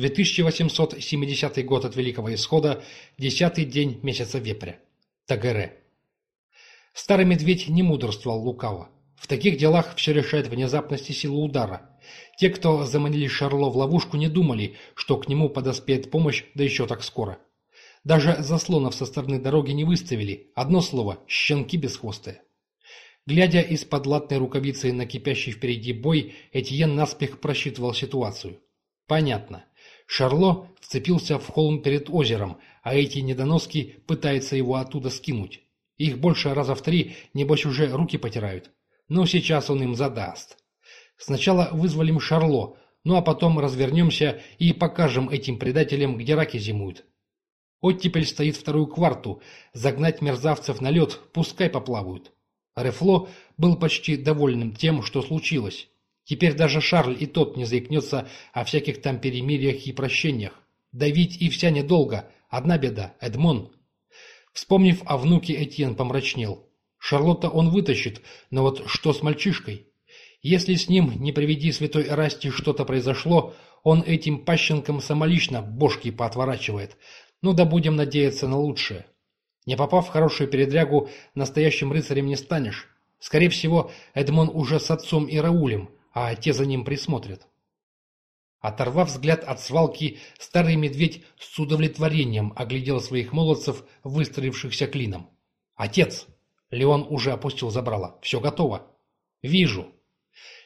2870 год от Великого Исхода, десятый день месяца Вепря. Тагере. Старый медведь не мудрствовал лукаво. В таких делах все решает внезапность и сила удара. Те, кто заманили Шарло в ловушку, не думали, что к нему подоспеет помощь, да еще так скоро. Даже заслонов со стороны дороги не выставили. Одно слово – щенки бесхвостые. Глядя из-под латной рукавицы на кипящий впереди бой, Этьен наспех просчитывал ситуацию. Понятно. Шарло вцепился в холм перед озером, а эти недоноски пытаются его оттуда скинуть. Их больше раза в три, небось, уже руки потирают. Но сейчас он им задаст. Сначала вызволим Шарло, ну а потом развернемся и покажем этим предателям, где раки зимуют. Оттепель стоит вторую кварту. Загнать мерзавцев на лед, пускай поплавают. Рефло был почти довольным тем, что случилось. Теперь даже Шарль и тот не заикнется о всяких там перемириях и прощениях. Давить и вся недолго. Одна беда – Эдмон. Вспомнив о внуке, Этьен помрачнел. Шарлотта он вытащит, но вот что с мальчишкой? Если с ним, не приведи святой Расти, что-то произошло, он этим пащенкам самолично бошки поотворачивает. Ну да будем надеяться на лучшее. Не попав в хорошую передрягу, настоящим рыцарем не станешь. Скорее всего, Эдмон уже с отцом и Раулем – а те за ним присмотрят. Оторвав взгляд от свалки, старый медведь с удовлетворением оглядел своих молодцев, выстроившихся клином. «Отец!» Леон уже опустил забрало. «Все готово». «Вижу».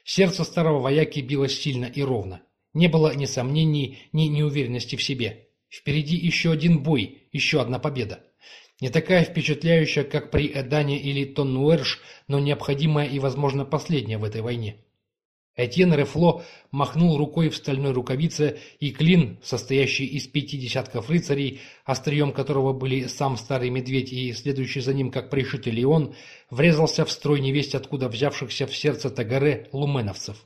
Сердце старого вояки билось сильно и ровно. Не было ни сомнений, ни неуверенности в себе. Впереди еще один бой, еще одна победа. Не такая впечатляющая, как при Эдане или Тоннуэрш, но необходимая и, возможно, последняя в этой войне. Этьен Рефло махнул рукой в стальной рукавице, и клин, состоящий из пяти десятков рыцарей, острием которого были сам старый медведь и следующий за ним как пришитый Леон, врезался в строй невесть откуда взявшихся в сердце Тагаре луменовцев.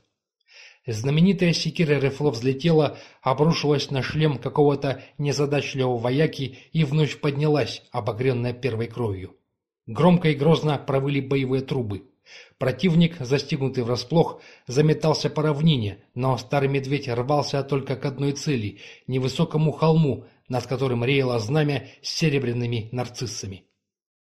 Знаменитая секира Рефло взлетела, обрушилась на шлем какого-то незадачливого вояки и вновь поднялась, обогренная первой кровью. Громко и грозно провыли боевые трубы. Противник, застигнутый врасплох, заметался по равнине, но старый медведь рвался только к одной цели – невысокому холму, над которым реяло знамя с серебряными нарциссами.